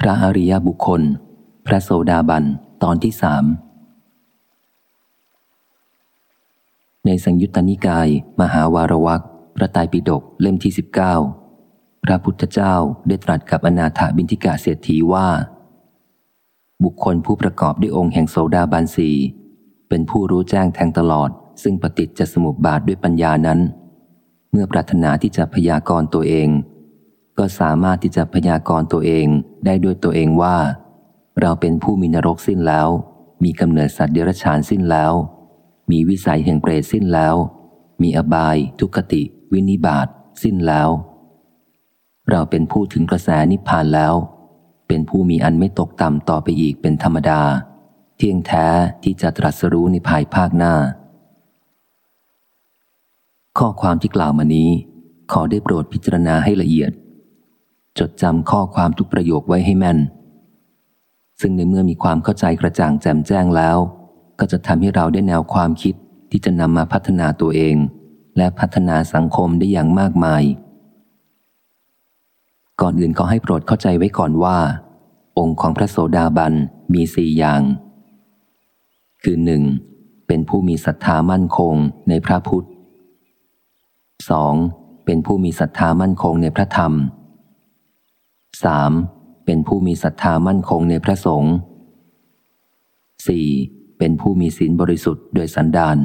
พระอริยบุคคล พระโสดาบัน ตอนที่สาม ในสังยุตตนิกาย มหาวารวักพระไตรปิฎกเล่มที่สิบเก้าพระพุทธเจ้าได้ตรัสกับอนาถาบินทิกาเศรษฐีว่า บุคคลผู้ประกอบด้วยองค์แห่งโสดาบันสีเป็นผู้รู้แจ้งแทงตลอด ซึ่งปฏิจจสมุปบาทด้วยปัญญานั้น เมื่อปรารถนาที่จะพยากรณ์ตัวเอง ก็สามารถที่จะพยากรณ์ตัวเองได้ด้วยตัวเองว่า เราเป็นผู้มีนรกสิ้นแล้ว มีกำเนิดสัตว์เดรัจฉานสิ้นแล้ว มีวิสัยแห่งเปรตสิ้นแล้ว มีอบาย ทุกติ วินิบาตสิ้นแล้ว เราเป็นผู้ถึงกระแสนิพพานแล้ว เป็นผู้มีอันไม่ตกต่ำต่อไปอีกเป็นธรรมดา เที่ยงแท้ที่จะตรัสรู้ในภายภาคหน้า ข้อความที่กล่าวมานี้ขอได้โปรดพิจารณาให้ละเอียด จดจำข้อความทุกประโยคไว้ให้แม่น ซึ่งในเมื่อมีความเข้าใจกระจ่างแจ่มแจ้งแล้ว ก็จะทำให้เราได้แนวความคิดที่จะนำมาพัฒนาตัวเอง และพัฒนาสังคมได้อย่างมากมาย ก่อนอื่นก็ให้โปรดเข้าใจไว้ก่อนว่า องค์ของพระโสดาบันมีสี่อย่าง คือหนึ่งเป็นผู้มีศรัทธามั่นคงในพระพุทธ 2. เป็นผู้มีศรัทธามั่นคงในพระธรรม 3. เป็นผู้มีศรัทธามั่นคงในพระสงฆ์ 4. เป็นผู้มีศีลบริสุทธิ์โดยสันดาน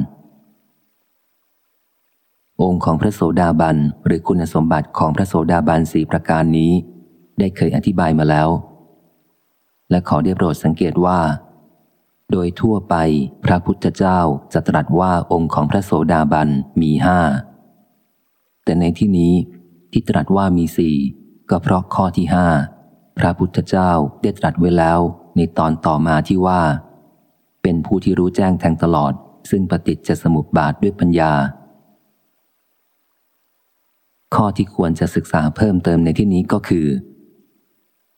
องค์ของพระโสดาบันหรือคุณสมบัติของพระโสดาบันสี่ประการนี้ ได้เคยอธิบายมาแล้ว และขอได้โปรดสังเกตว่า โดยทั่วไปพระพุทธเจ้าจะตรัสว่าองค์ของพระโสดาบันมีห้าแต่ในที่นี้ที่ตรัสว่ามีสี่ ก็เพราะข้อที่ห้าพระพุทธเจ้าได้ตรัสไว้แล้วในตอนต่อมาที่ว่า เป็นผู้ที่รู้แจ้งแทงตลอด ซึ่งปฏิจจสมุปบาทด้วยปัญญา ข้อที่ควรจะศึกษาเพิ่มเติมในที่นี้ก็คือ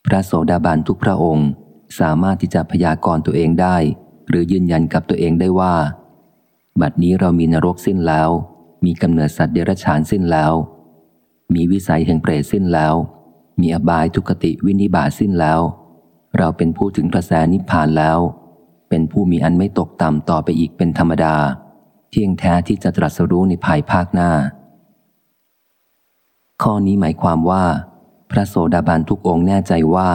พระโสดาบันทุกพระองค์สามารถที่จะพยากรณ์ตัวเองได้ หรือยืนยันกับตัวเองได้ว่า บัดนี้เรามีนรกสิ้นแล้ว มีกำเนิดสัตว์เดรัจฉานสิ้นแล้ว มีวิสัยแห่งเปรตสิ้นแล้ว มีอบายทุกติวินิบาสิ้นแล้ว เราเป็นผู้ถึงกระแสนิพพานแล้ว เป็นผู้มีอันไม่ตกต่ำต่อไปอีกเป็นธรรมดา เที่ยงแท้ที่จะตรัสรู้ในภายภาคหน้า ข้อนี้หมายความว่า พระโสดาบันทุกองค์แน่ใจว่า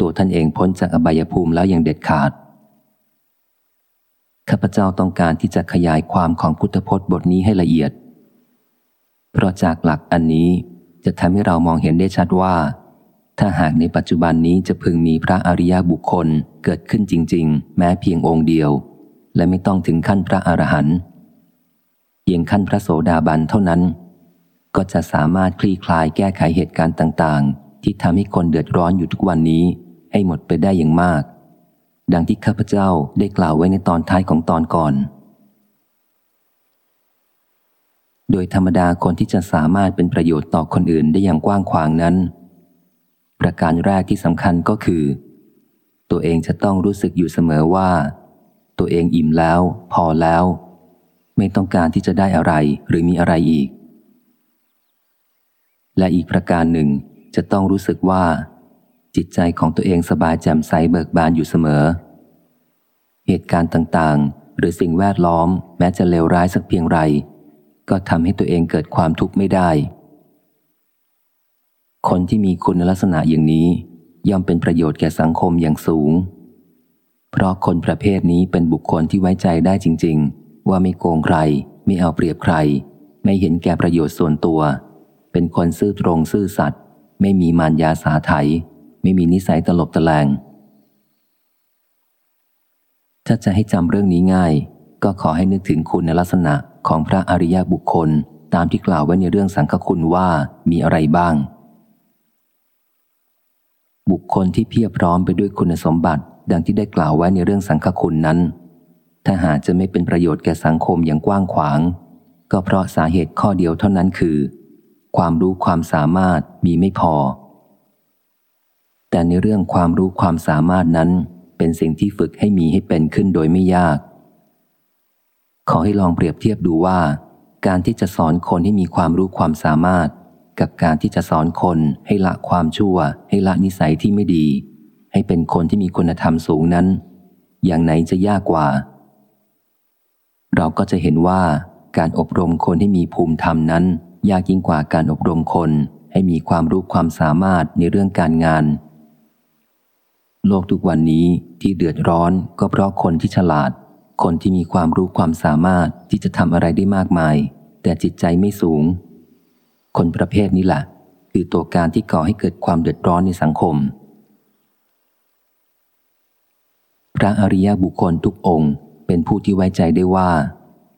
ตัวท่านเองพ้นจากอบายภูมิแล้วอย่างเด็ดขาดข้าพเจ้าต้องการที่จะขยายความของพุทธพจน์บทนี้ให้ละเอียด เพราะจากหลักอันนี้ จะทำให้เรามองเห็นได้ชัดว่า ถ้าหากในปัจจุบันนี้จะพึงมีพระอริยบุคคลเกิดขึ้นจริง ๆ แม้เพียงองค์เดียว และไม่ต้องถึงขั้นพระอรหันต์เพียงขั้นพระโสดาบันเท่านั้น ก็จะสามารถคลี่คลายแก้ไขเหตุการณ์ต่าง ๆ ที่ทำให้คนเดือดร้อนอยู่ทุกวันนี้ให้หมดไปได้อย่างมาก ดังที่ข้าพเจ้าได้กล่าวไว้ในตอนท้ายของตอนก่อน โดยธรรมดาคนที่จะสามารถเป็นประโยชน์ต่อคนอื่นได้อย่างกว้างขวางนั้น ประการแรกที่สำคัญก็คือ ตัวเองจะต้องรู้สึกอยู่เสมอว่า ตัวเองอิ่มแล้ว พอแล้ว ไม่ต้องการที่จะได้อะไรหรือมีอะไรอีก และอีกประการหนึ่งจะต้องรู้สึกว่า จิตใจของตัวเองสบายแจ่มใสเบิกบานอยู่เสมอ เหตุการณ์ต่างๆ หรือสิ่งแวดล้อมแม้จะเลวร้ายสักเพียงไร ก็ทำให้ตัวเองเกิดความทุกข์ไม่ได้ คนที่มีคุณลักษณะอย่างนี้ย่อมเป็นประโยชน์แก่สังคมอย่างสูง เพราะคนประเภทนี้เป็นบุคคลที่ไว้ใจได้จริง ๆ ว่าไม่โกงใคร ไม่เอาเปรียบใคร ไม่เห็นแก่ประโยชน์ส่วนตัว เป็นคนซื่อตรงซื่อสัตย์ไม่มีมารยาสาไถไม่มีนิสัยตลบตะแลงถ้าจะให้จำเรื่องนี้ง่าย ก็ขอให้นึกถึงคุณลักษณะ ของพระอริยบุคคลตามที่กล่าวไว้ในเรื่องสังฆคุณว่ามีอะไรบ้าง บุคคลที่เพียบพร้อมไปด้วยคุณสมบัติ ดังที่ได้กล่าวไว้ในเรื่องสังฆคุณนั้น ถ้าหากจะไม่เป็นประโยชน์แก่สังคมอย่างกว้างขวาง ก็เพราะสาเหตุข้อเดียวเท่านั้นคือ ความรู้ความสามารถมีไม่พอ แต่ในเรื่องความรู้ความสามารถนั้น เป็นสิ่งที่ฝึกให้มีให้เป็นขึ้นโดยไม่ยาก ขอให้ลองเปรียบเทียบดูว่า การที่จะสอนคนให้มีความรู้ความสามารถ กับการที่จะสอนคนให้ละความชั่ว ให้ละนิสัยที่ไม่ดี ให้เป็นคนที่มีคุณธรรมสูงนั้น อย่างไหนจะยากกว่า เราก็จะเห็นว่าการอบรมคนให้มีภูมิธรรมนั้น ยากยิ่งกว่าการอบรมคนให้มีความรู้ความสามารถในเรื่องการงาน โลกทุกวันนี้ที่เดือดร้อนก็เพราะคนที่ฉลาด คนที่มีความรู้ความสามารถที่จะทำอะไรได้มากมาย แต่จิตใจไม่สูง คนประเภทนี้แหละคือตัวการที่ก่อให้เกิดความเดือดร้อนในสังคม พระอริยบุคคลทุกองค์ เป็นผู้ที่ไว้ใจได้ว่า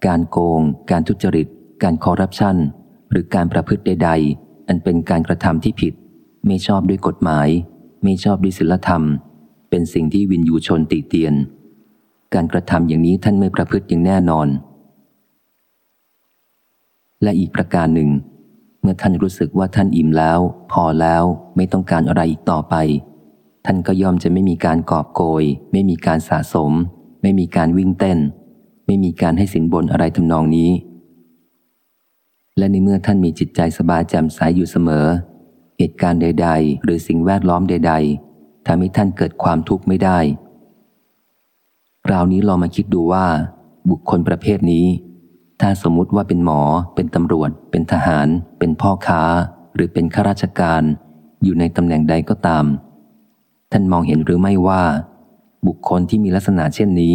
การโกง การทุจริต การคอร์รัปชันหรือการประพฤติใด ๆ อันเป็นการกระทำที่ผิด ไม่ชอบด้วยกฎหมาย ไม่ชอบด้วยศีลธรรม เป็นสิ่งที่วินยูชนติเตียน การกระทำอย่างนี้ท่านไม่ประพฤติอย่างแน่นอน และอีกประการหนึ่ง เมื่อท่านรู้สึกว่าท่านอิ่มแล้ว พอแล้วไม่ต้องการอะไรอีกต่อไป ท่านก็ย่อมจะไม่มีการกอบโกย ไม่มีการสะสม ไม่มีการวิ่งเต้น ไม่มีการให้สินบนอะไรทำนองนี้ และในเมื่อท่านมีจิตใจสบายแจ่มใสอยู่เสมอ เหตุการณ์ใด ๆ หรือสิ่งแวดล้อมใด ๆทำให้ท่านเกิดความทุกข์ไม่ได้ คราวนี้ลองมาคิดดูว่า บุคคลประเภทนี้ ถ้าสมมุติว่าเป็นหมอ เป็นตำรวจ เป็นทหาร เป็นพ่อค้า หรือเป็นข้าราชการ อยู่ในตำแหน่งใดก็ตาม ท่านมองเห็นหรือไม่ว่า บุคคลที่มีลักษณะเช่นนี้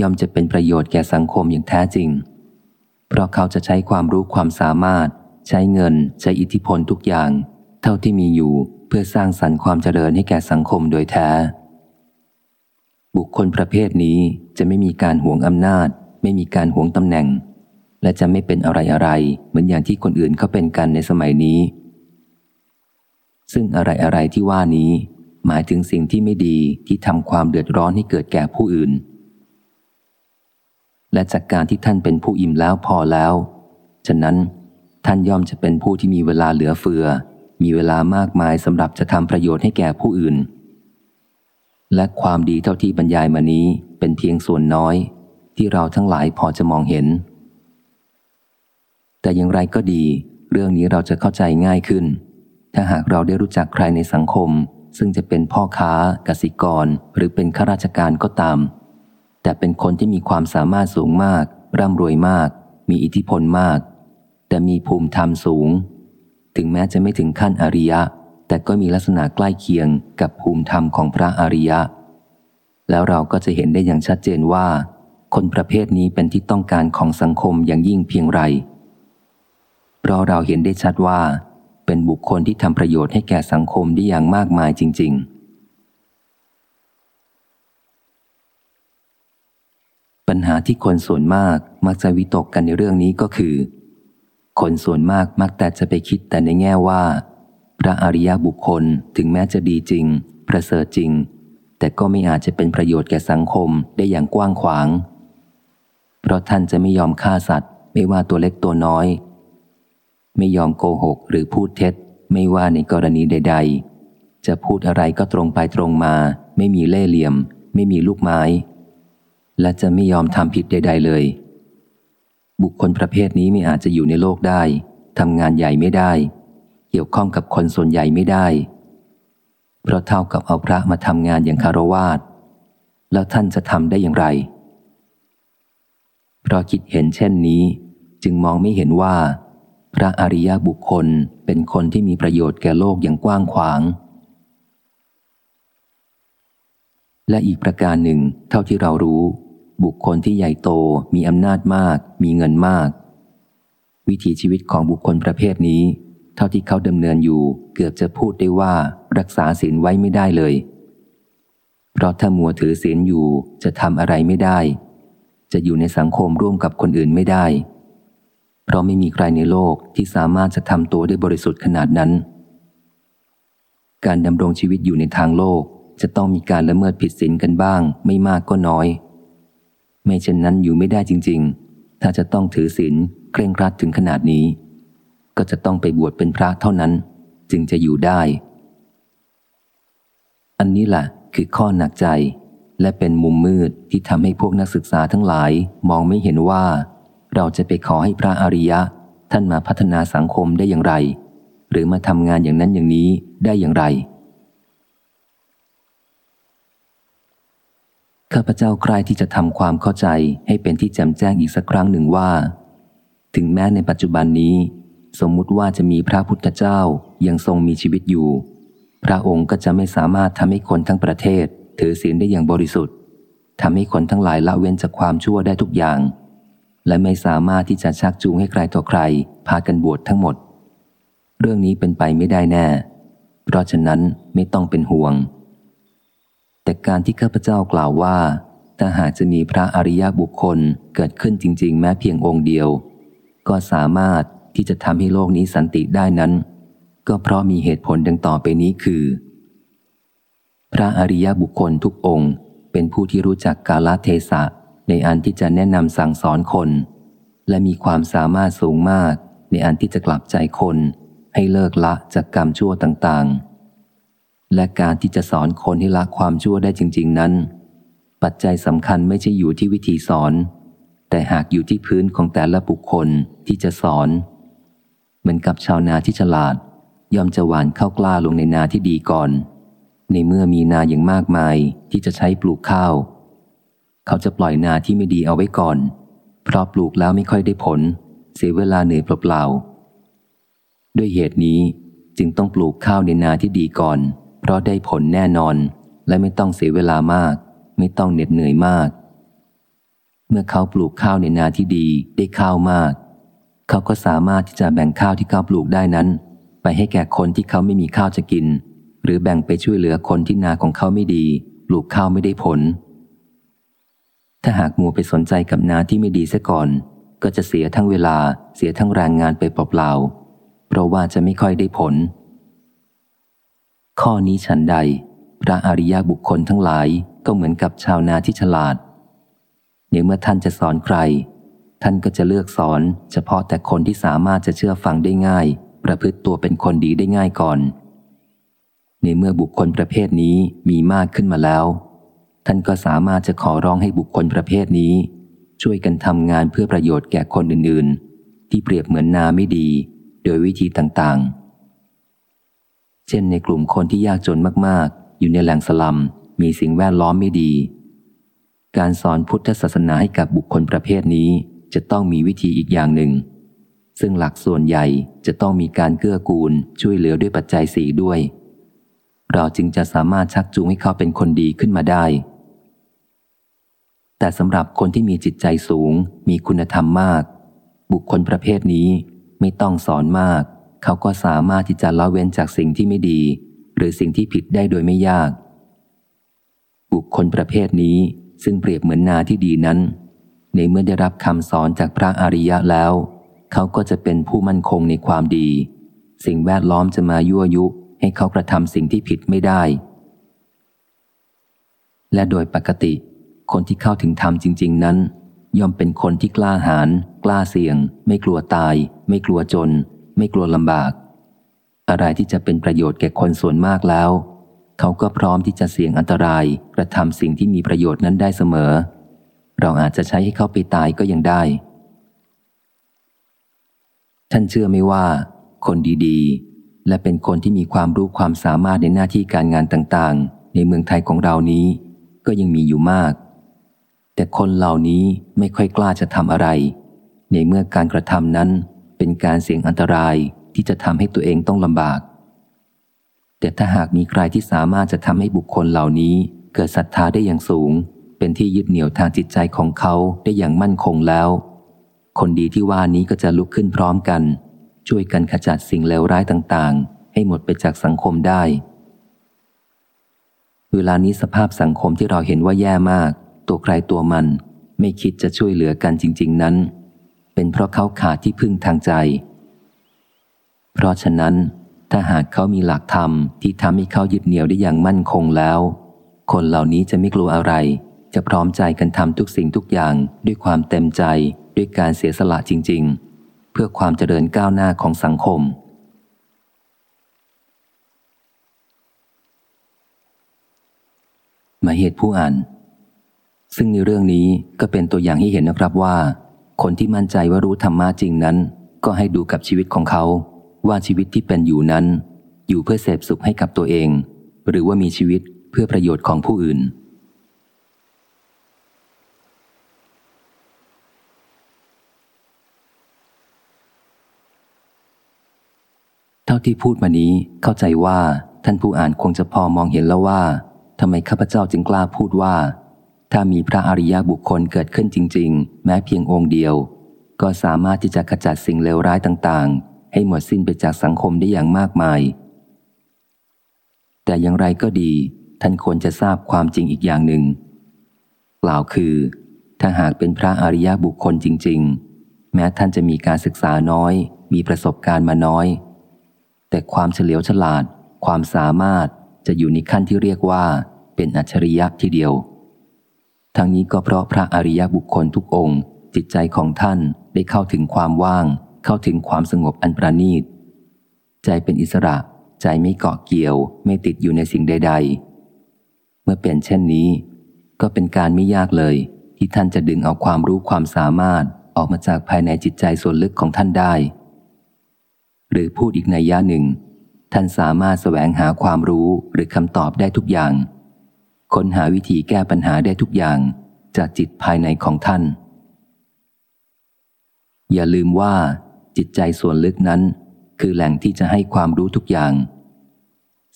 ย่อมจะเป็นประโยชน์แก่สังคมอย่างแท้จริง เพราะเขาจะใช้ความรู้ความสามารถ ใช้เงิน ใช้อิทธิพลทุกอย่าง เท่าที่มีอยู่เพื่อสร้างสรรค์ความเจริญให้แก่สังคมโดยแท้ บุคคลประเภทนี้จะไม่มีการหวงอำนาจ ไม่มีการหวงตำแหน่ง และจะไม่เป็นอะไรอะไรเหมือนอย่างที่คนอื่นเขาเป็นกันในสมัยนี้ ซึ่งอะไรอะไรที่ว่านี้ หมายถึงสิ่งที่ไม่ดีที่ทำความเดือดร้อนให้เกิดแก่ผู้อื่น และจากการที่ท่านเป็นผู้อิ่มแล้วพอแล้ว ฉะนั้นท่านย่อมจะเป็นผู้ที่มีเวลาเหลือเฟือ มีเวลามากมายสำหรับจะทำประโยชน์ให้แก่ผู้อื่น และความดีเท่าที่บรรยายมานี้เป็นเพียงส่วนน้อย ที่เราทั้งหลายพอจะมองเห็น แต่อย่างไรก็ดี เรื่องนี้เราจะเข้าใจง่ายขึ้น ถ้าหากเราได้รู้จักใครในสังคม ซึ่งจะเป็นพ่อค้ากสิกร หรือเป็นข้าราชการก็ตาม แต่เป็นคนที่มีความสามารถสูงมาก ร่ำรวยมาก มีอิทธิพลมาก แต่มีภูมิธรรมสูง ถึงแม้จะไม่ถึงขั้นอริยะ แต่ก็มีลักษณะใกล้เคียงกับภูมิธรรมของพระอริยะ แล้วเราก็จะเห็นได้อย่างชัดเจนว่า คนประเภทนี้เป็นที่ต้องการของสังคมอย่างยิ่งเพียงไร เพราะเราเห็นได้ชัดว่า เป็นบุคคลที่ทำประโยชน์ให้แก่สังคมได้อย่างมากมายจริง ๆ ปัญหาที่คนส่วนมากมักจะวิตกกันในเรื่องนี้ก็คือ คนส่วนมากมักแต่จะไปคิดแต่ในแง่ว่า พระอริยบุคคลถึงแม้จะดีจริง ประเสริฐจริง แต่ก็ไม่อาจจะเป็นประโยชน์แก่สังคมได้อย่างกว้างขวาง เพราะท่านจะไม่ยอมฆ่าสัตว์ ไม่ว่าตัวเล็กตัวน้อย ไม่ยอมโกหกหรือพูดเท็จ ไม่ว่าในกรณีใด ๆ จะพูดอะไรก็ตรงไปตรงมา ไม่มีเล่ห์เหลี่ยม ไม่มีลูกไม้ และจะไม่ยอมทำผิดใด ๆ เลย บุคคลประเภทนี้ไม่อาจจะอยู่ในโลกได้ทำงานใหญ่ไม่ได้ เกี่ยวข้องกับคนส่วนใหญ่ไม่ได้ เพราะเท่ากับเอาพระมาทำงานอย่างคารวาสแล้วท่านจะทำได้อย่างไร เพราะคิดเห็นเช่นนี้ จึงมองไม่เห็นว่า พระอริยบุคคลเป็นคนที่มีประโยชน์แก่โลกอย่างกว้างขวาง และอีกประการหนึ่ง เท่าที่เรารู้ บุคคลที่ใหญ่โตมีอำนาจมาก มีเงินมาก วิถีชีวิตของบุคคลประเภทนี้ เท่าที่เขาดำเนินอยู่เกือบจะพูดได้ว่ารักษาศีลไว้ไม่ได้เลย เพราะถ้ามัวถือศีลอยู่จะทำอะไรไม่ได้ จะอยู่ในสังคมร่วมกับคนอื่นไม่ได้ เพราะไม่มีใครในโลกที่สามารถจะทำตัวได้บริสุทธิ์ขนาดนั้น การดำรงชีวิตอยู่ในทางโลกจะต้องมีการละเมิดผิดศีลกันบ้าง ไม่มากก็น้อย ไม่เช่นนั้นอยู่ไม่ได้จริง ๆ ถ้าจะต้องถือศีลเคร่งครัดถึงขนาดนี้ ก็จะต้องไปบวชเป็นพระเท่านั้น จึงจะอยู่ได้ อันนี้แหละคือข้อหนักใจ และเป็นมุมมืดที่ทำให้พวกนักศึกษาทั้งหลายมองไม่เห็นว่า เราจะไปขอให้พระอริยะ ท่านมาพัฒนาสังคมได้อย่างไร หรือมาทำงานอย่างนั้นอย่างนี้ได้อย่างไรข้าพเจ้าใครที่จะทำความเข้าใจให้เป็นที่แจ่มแจ้งอีกสักครั้งหนึ่งว่า ถึงแม้ในปัจจุบันนี้ สมมุติว่าจะมีพระพุทธเจ้ายังทรงมีชีวิตอยู่ พระองค์ก็จะไม่สามารถทำให้คนทั้งประเทศ ถือศีลได้อย่างบริสุทธิ์ทำให้คนทั้งหลายละเว้นจากความชั่วได้ทุกอย่าง และไม่สามารถที่จะชักจูงให้ใครต่อใคร พากันบวชทั้งหมด เรื่องนี้เป็นไปไม่ได้แน่ เพราะฉะนั้นไม่ต้องเป็นห่วง แต่การที่ข้าพเจ้ากล่าวว่าถ้าหากจะมีพระอริยบุคคลเกิดขึ้นจริง ๆ แม้เพียงองค์เดียว ก็สามารถ ที่จะทำให้โลกนี้สันติได้นั้น ก็เพราะมีเหตุผลดังต่อไปนี้คือ พระอริยบุคคลทุกองค์ เป็นผู้ที่รู้จักกาลเทศะในอันที่จะแนะนำสั่งสอนคน และมีความสามารถสูงมาก ในอันที่จะกลับใจคน ให้เลิกละจากกรรมชั่วต่างๆ และการที่จะสอนคนให้ละความชั่วได้จริง ๆ นั้น ปัจจัยสำคัญไม่ใช่อยู่ที่วิธีสอนแต่หากอยู่ที่พื้นของแต่ละบุคคลที่จะสอน เหมือนกับชาวนาที่ฉลาดยอมจะหวานเข้ากล้าลงในนาที่ดีก่อน ในเมื่อมีนาอย่างมากมายที่จะใช้ปลูกข้าว เขาจะปล่อยนาที่ไม่ดีเอาไว้ก่อน เพราะปลูกแล้วไม่ค่อยได้ผล เสียเวลาเหนื่อยเปล่าๆด้วยเหตุนี้จึงต้องปลูกข้าวในนาที่ดีก่อน เพราะได้ผลแน่นอนและไม่ต้องเสียเวลามาก ไม่ต้องเหน็ดเหนื่อยมาก เมื่อเขาปลูกข้าวในนาที่ดีได้ข้าวมาก เขาก็สามารถที่จะแบ่งข้าวที่เขาปลูกได้นั้น ไปให้แก่คนที่เขาไม่มีข้าวจะกิน หรือแบ่งไปช่วยเหลือคนที่นาของเขาไม่ดี ปลูกข้าวไม่ได้ผล ถ้าหากมัวไปสนใจกับนาที่ไม่ดีซะก่อน ก็จะเสียทั้งเวลาเสียทั้งแรงงานไปเปล่าๆเพราะว่าจะไม่ค่อยได้ผล ข้อนี้ฉันใด พระอริยบุคคลทั้งหลายก็เหมือนกับชาวนาที่ฉลาดในเมื่อท่านจะสอนใคร ท่านก็จะเลือกสอน เฉพาะแต่คนที่สามารถจะเชื่อฟังได้ง่าย ประพฤติตัวเป็นคนดีได้ง่ายก่อน ในเมื่อบุคคลประเภทนี้มีมากขึ้นมาแล้ว ท่านก็สามารถจะขอร้องให้บุคคลประเภทนี้ ช่วยกันทำงานเพื่อประโยชน์แก่คนอื่น ๆ ที่เปรียบเหมือนนาไม่ดี โดยวิธีต่างๆ เช่นในกลุ่มคนที่ยากจนมากๆ อยู่ในแหล่งสลัมมีสิ่งแวดล้อมไม่ดี การสอนพุทธศาสนาให้กับบุคคลประเภทนี้ จะต้องมีวิธีอีกอย่างหนึ่ง ซึ่งหลักส่วนใหญ่จะต้องมีการเกื้อกูลช่วยเหลือด้วยปัจจัยสี่ด้วย เราจึงจะสามารถชักจูงให้เขาเป็นคนดีขึ้นมาได้ แต่สำหรับคนที่มีจิตใจสูง มีคุณธรรมมาก บุคคลประเภทนี้ไม่ต้องสอนมาก เขาก็สามารถที่จะละเว้นจากสิ่งที่ไม่ดี หรือสิ่งที่ผิดได้โดยไม่ยาก บุคคลประเภทนี้ซึ่งเปรียบเหมือนนาที่ดีนั้น ในเมื่อได้รับคำสอนจากพระอริยะแล้ว เขาก็จะเป็นผู้มั่นคงในความดี สิ่งแวดล้อมจะมายั่วยุให้เขากระทำสิ่งที่ผิดไม่ได้ และโดยปกติ คนที่เข้าถึงธรรมจริง ๆ นั้น ย่อมเป็นคนที่กล้าหาญกล้าเสี่ยง ไม่กลัวตาย ไม่กลัวจน ไม่กลัวลำบาก อะไรที่จะเป็นประโยชน์แก่คนส่วนมากแล้ว เขาก็พร้อมที่จะเสี่ยงอันตรายกระทำสิ่งที่มีประโยชน์นั้นได้เสมอ เราอาจจะใช้ให้เขาไปตายก็ยังได้ ท่านเชื่อไม่ว่า คนดีๆ และเป็นคนที่มีความรู้ความสามารถในหน้าที่การงานต่างๆ ในเมืองไทยของเรานี้ ก็ยังมีอยู่มาก แต่คนเหล่านี้ไม่ค่อยกล้าจะทำอะไร ในเมื่อการกระทำนั้นเป็นการเสี่ยงอันตรายที่จะทำให้ตัวเองต้องลำบาก แต่ถ้าหากมีใครที่สามารถจะทำให้บุคคลเหล่านี้เกิดศรัทธาได้อย่างสูง เป็นที่ยึดเหนี่ยวทางจิตใจของเขาได้อย่างมั่นคงแล้ว คนดีที่ว่านี้ก็จะลุกขึ้นพร้อมกัน ช่วยกันขจัดสิ่งเลวร้ายต่างๆ ให้หมดไปจากสังคมได้ เวลานี้สภาพสังคมที่เราเห็นว่าแย่มาก ตัวใครตัวมัน ไม่คิดจะช่วยเหลือกันจริง ๆ นั้น เป็นเพราะเขาขาดที่พึ่งทางใจ เพราะฉะนั้นถ้าหากเขามีหลักธรรมที่ทำให้เขายึดเหนี่ยวได้อย่างมั่นคงแล้ว คนเหล่านี้จะไม่กลัวอะไร จะพร้อมใจกันทำทุกสิ่งทุกอย่างด้วยความเต็มใจด้วยการเสียสละจริง ๆ เพื่อความเจริญก้าวหน้าของสังคม มาเหตุผู้อ่าน ซึ่งในเรื่องนี้ก็เป็นตัวอย่างให้เห็นนะครับว่า คนที่มั่นใจว่ารู้ธรรมะจริงนั้น ก็ให้ดูกับชีวิตของเขา ว่าชีวิตที่เป็นอยู่นั้น อยู่เพื่อเสพสุขให้กับตัวเอง หรือว่ามีชีวิตเพื่อประโยชน์ของผู้อื่น ท่าที่พูดมานี้เข้าใจว่าท่านผู้อ่านคงจะพอมองเห็นแล้วว่าทำไมข้าพเจ้าจึงกล้าพูดว่า ถ้ามีพระอริยบุคคลเกิดขึ้นจริง ๆ แม้เพียงองค์เดียว ก็สามารถที่จะขจัดสิ่งเลวร้ายต่างๆ ให้หมดสิ้นไปจากสังคมได้อย่างมากมาย แต่อย่างไรก็ดี ท่านควรจะทราบความจริงอีกอย่างหนึ่งกล่าวคือ ถ้าหากเป็นพระอริยบุคคลจริง ๆ แม้ท่านจะมีการศึกษาน้อย มีประสบการณ์มาน้อย แต่ความเฉลียวฉลาด ความสามารถจะอยู่ในขั้นที่เรียกว่าเป็นอัจฉริยะทีเดียว ทั้งนี้ก็เพราะพระอริยบุคคลทุกองค์ จิตใจของท่านได้เข้าถึงความว่าง เข้าถึงความสงบอันประณีต ใจเป็นอิสระ ใจไม่เกาะเกี่ยว ไม่ติดอยู่ในสิ่งใด ๆ เมื่อเป็นเช่นนี้ ก็เป็นการไม่ยากเลย ที่ท่านจะดึงเอาความรู้ความสามารถออกมาจากภายในจิตใจส่วนลึกของท่านได้ หรือพูดอีกในย่าหนึ่ง ท่านสามารถแสวงหาความรู้หรือคำตอบได้ทุกอย่าง ค้นหาวิธีแก้ปัญหาได้ทุกอย่าง จากจิตภายในของท่าน อย่าลืมว่าจิตใจส่วนลึกนั้น คือแหล่งที่จะให้ความรู้ทุกอย่าง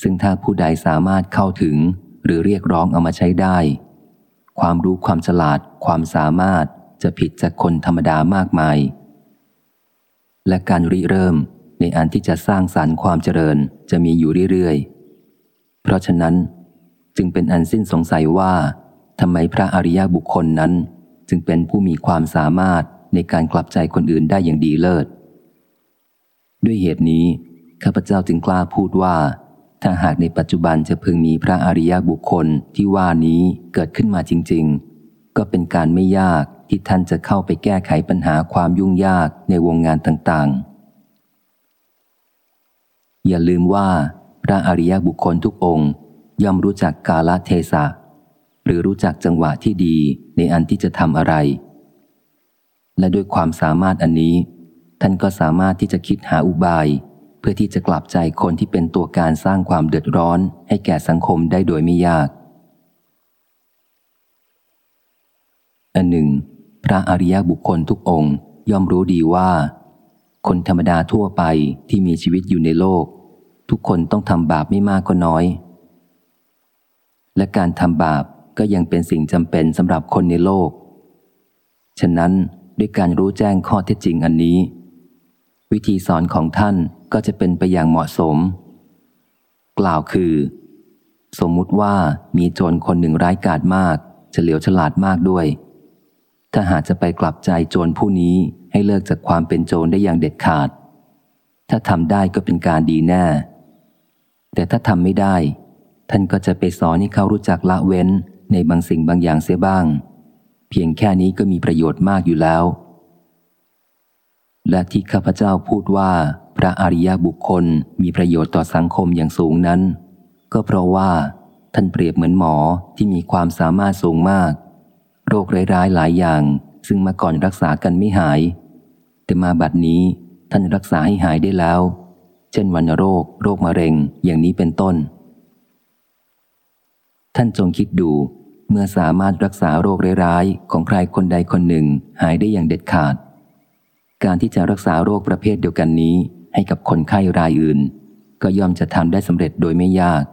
ซึ่งถ้าผู้ใดสามารถเข้าถึงหรือเรียกร้องเอามาใช้ได้ ความรู้ความฉลาด ความสามารถจะผิดจากคนธรรมดามากมาย และการริเริ่ม ในอันที่จะสร้างสารรค์ความเจริญจะมีอยู่เรื่อยๆ เพราะฉะนั้นจึงเป็นอันสิ้นสงสัยว่าทำไมพระอริยบุคคลนั้น จึงเป็นผู้มีความสามารถในการกลับใจคนอื่นได้อย่างดีเลิศ ด้วยเหตุนี้ข้าพเจ้าจึงกล้าพูดว่า ถ้าหากในปัจจุบันจะพึงมีพระอริยบุคคลที่ว่านี้เกิดขึ้นมาจริง ๆ ก็เป็นการไม่ยากที่ท่านจะเข้าไปแก้ไขปัญหาความยุ่งยากในวงงานต่างๆ อย่าลืมว่าพระอริยบุคคลทุกองค์ย่อมรู้จักกาลเทศะ หรือรู้จักจังหวะที่ดีในอันที่จะทำอะไร และด้วยความสามารถอันนี้ ท่านก็สามารถที่จะคิดหาอุบาย เพื่อที่จะกลับใจคนที่เป็นตัวการสร้างความเดือดร้อนให้แก่สังคมได้โดยไม่ยากอันหนึ่ง พระอริยบุคคลทุกองค์ย่อมรู้ดีว่า คนธรรมดาทั่วไปที่มีชีวิตอยู่ในโลก ทุกคนต้องทำบาปไม่มากก็น้อย และการทำบาปก็ยังเป็นสิ่งจำเป็นสำหรับคนในโลก ฉะนั้นด้วยการรู้แจ้งข้อเท็จจริงอันนี้ วิธีสอนของท่านก็จะเป็นไปอย่างเหมาะสม กล่าวคือ สมมุติว่ามีโจรคนหนึ่งร้ายกาจมากเฉลียวฉลาดมากด้วย ถ้าหากจะไปกลับใจโจรผู้นี้ให้เลิกจากความเป็นโจรได้อย่างเด็ดขาด ถ้าทำได้ก็เป็นการดีแน่ แต่ถ้าทำไม่ได้ ท่านก็จะไปสอนให้เขารู้จักละเว้นในบางสิ่งบางอย่างเสียบ้าง เพียงแค่นี้ก็มีประโยชน์มากอยู่แล้ว และที่ข้าพเจ้าพูดว่า พระอริยบุคคลมีประโยชน์ต่อสังคมอย่างสูงนั้น ก็เพราะว่า ท่านเปรียบเหมือนหมอที่มีความสามารถสูงมาก โรคร้ายๆหลายอย่าง ซึ่งมาก่อนรักษากันไม่หาย แต่มาบัดนี้ท่านรักษาให้หายได้แล้ว ช่นวัณโรค โรคมะเร็ง อย่างนี้เป็นต้น ท่านจงคิดดู เมื่อสามารถรักษาโรคร้ายๆของใครคนใดคนหนึ่งหายได้อย่างเด็ดขาด การที่จะรักษาโรคประเภทเดียวกันนี้ ให้กับคนไข้รายอื่น ก็ย่อมจะทำได้สำเร็จโดยไม่ยาก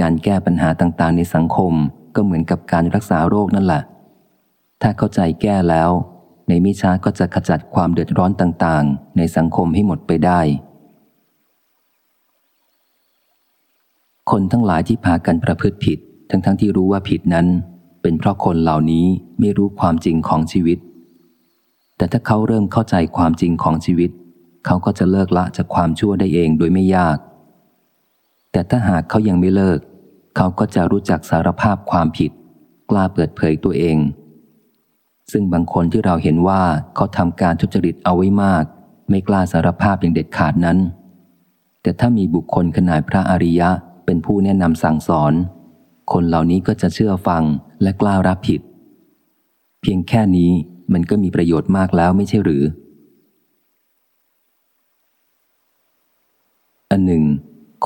การแก้ปัญหาต่างๆ ในสังคมก็เหมือนกับการรักษาโรคนั่นแหละถ้าเข้าใจแก้แล้ว ในมิช้าก็จะขจัดความเดือดร้อนต่างๆ ในสังคมให้หมดไปได้ คนทั้งหลายที่พากันประพฤติผิด ทั้งๆทที่รู้ว่าผิดนั้น เป็นเพราะคนเหล่านี้ไม่รู้ความจริงของชีวิต แต่ถ้าเขาเริ่มเข้าใจความจริงของชีวิต เขาก็จะเลิกละจากความชั่วได้เองโดยไม่ยาก แต่ถ้าหากเขายังไม่เลิก เขาก็จะรู้จักสารภาพความผิด กล้าเปิดเผยตัวเอง ซึ่งบางคนที่เราเห็นว่าเขาทำการทุจริตเอาไว้มาก ไม่กล้าสารภาพอย่างเด็ดขาดนั้น แต่ถ้ามีบุคคลขนาดพระอริยะเป็นผู้แนะนำสั่งสอน คนเหล่านี้ก็จะเชื่อฟังและกล้ารับผิด เพียงแค่นี้มันก็มีประโยชน์มากแล้วไม่ใช่หรือ อันหนึ่ง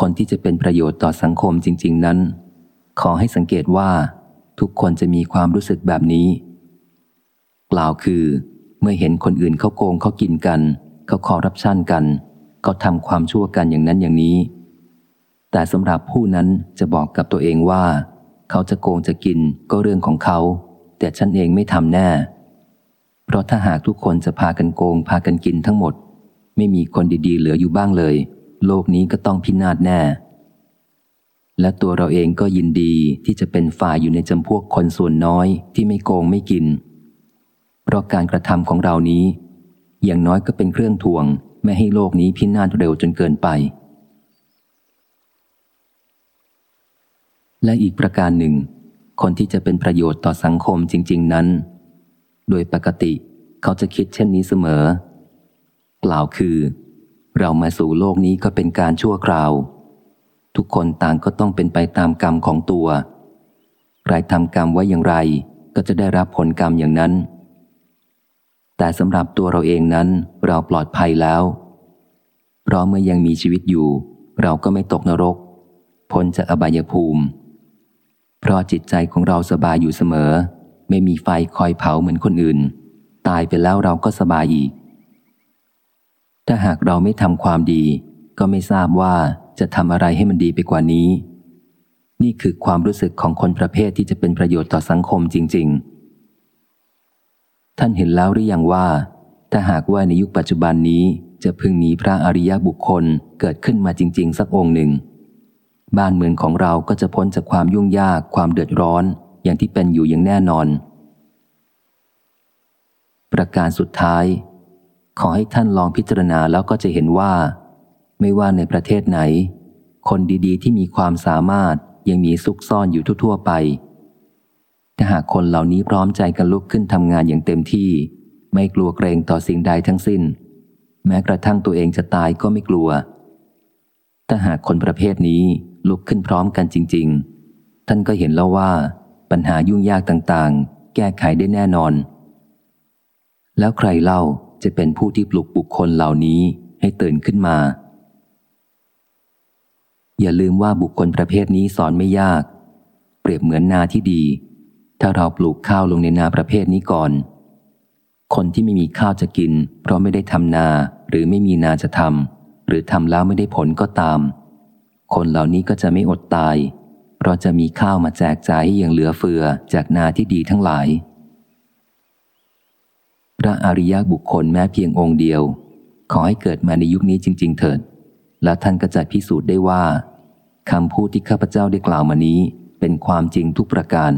คนที่จะเป็นประโยชน์ต่อสังคมจริง ๆ นั้น ขอให้สังเกตว่า ทุกคนจะมีความรู้สึกแบบนี้ กล่าวคือ เมื่อเห็นคนอื่นเขาโกงเขากินกัน เขาคอรับชั่นกันก็ทำความชั่วกันอย่างนั้นอย่างนี้ แต่สำหรับผู้นั้นจะบอกกับตัวเองว่า เขาจะโกงจะกินก็เรื่องของเขา แต่ฉันเองไม่ทำแน่ เพราะถ้าหากทุกคนจะพากันโกงพากันกินทั้งหมด ไม่มีคนดีๆ เหลืออยู่บ้างเลย โลกนี้ก็ต้องพินาศแน่และตัวเราเองก็ยินดีที่จะเป็นฝ่ายอยู่ในจำพวกคนส่วนน้อยที่ไม่โกงไม่กิน เพราะการกระทำของเรานี้ อย่างน้อยก็เป็นเครื่องทวง ไม่ให้โลกนี้พินาศเร็วจนเกินไป และอีกประการหนึ่ง คนที่จะเป็นประโยชน์ต่อสังคมจริง ๆนั้น โดยปกติเขาจะคิดเช่นนี้เสมอ กล่าวคือ เรามาสู่โลกนี้ก็เป็นการชั่วคราว ทุกคนต่างก็ต้องเป็นไปตามกรรมของตัว ใครทำกรรมไว้อย่างไรก็จะได้รับผลกรรมอย่างนั้น แต่สำหรับตัวเราเองนั้นเราปลอดภัยแล้ว เพราะเมื่อยังมีชีวิตอยู่ เราก็ไม่ตกนรก พ้นจากอบายภูมิ เพราะจิตใจของเราสบายอยู่เสมอ ไม่มีไฟคอยเผาเหมือนคนอื่น ตายไปแล้วเราก็สบายอีก ถ้าหากเราไม่ทำความดี ก็ไม่ทราบว่าจะทำอะไรให้มันดีไปกว่านี้ นี่คือความรู้สึกของคนประเภทที่จะเป็นประโยชน์ต่อสังคมจริง ๆ ท่านเห็นแล้วหรือยังว่า ถ้าหากว่าในยุคปัจจุบันนี้จะพึงมีพระอริยบุคคลเกิดขึ้นมาจริง ๆ สักองค์หนึ่ง บ้านเมืองของเราก็จะพ้นจากความยุ่งยากความเดือดร้อนอย่างที่เป็นอยู่อย่างแน่นอน ประการสุดท้าย ขอให้ท่านลองพิจารณาแล้วก็จะเห็นว่า ไม่ว่าในประเทศไหน คนดีๆ ที่มีความสามารถยังมีซุกซ่อนอยู่ทั่วๆไป ถ้าหากคนเหล่านี้พร้อมใจกันลุกขึ้นทำงานอย่างเต็มที่ ไม่กลัวเกรงต่อสิ่งใดทั้งสิ้น แม้กระทั่งตัวเองจะตายก็ไม่กลัว ถ้าหากคนประเภทนี้ลุกขึ้นพร้อมกันจริง ๆ ท่านก็เห็นแล้วว่า ปัญหายุ่งยากต่างๆ แก้ไขได้แน่นอน แล้วใครเล่าจะเป็นผู้ที่ปลุกบุคคลเหล่านี้ให้ตื่นขึ้นมา อย่าลืมว่าบุคคลประเภทนี้สอนไม่ยาก เปรียบเหมือนนาที่ดี ถ้าเราปลูกข้าวลงในนาประเภทนี้ก่อน คนที่ไม่มีข้าวจะกิน เพราะไม่ได้ทำนา หรือไม่มีนาจะทำหรือทำแล้วไม่ได้ผลก็ตาม คนเหล่านี้ก็จะไม่อดตาย เพราะจะมีข้าวมาแจกจ่ายอย่างเหลือเฟือจากนาที่ดีทั้งหลาย พระอริยบุคคลแม้เพียงองค์เดียว ขอให้เกิดมาในยุคนี้จริง ๆ เถิด แล้วท่านก็จะพิสูจน์ได้ว่าคำพูดที่ข้าพเจ้าได้กล่าวมานี้ เป็นความจริงทุกประการ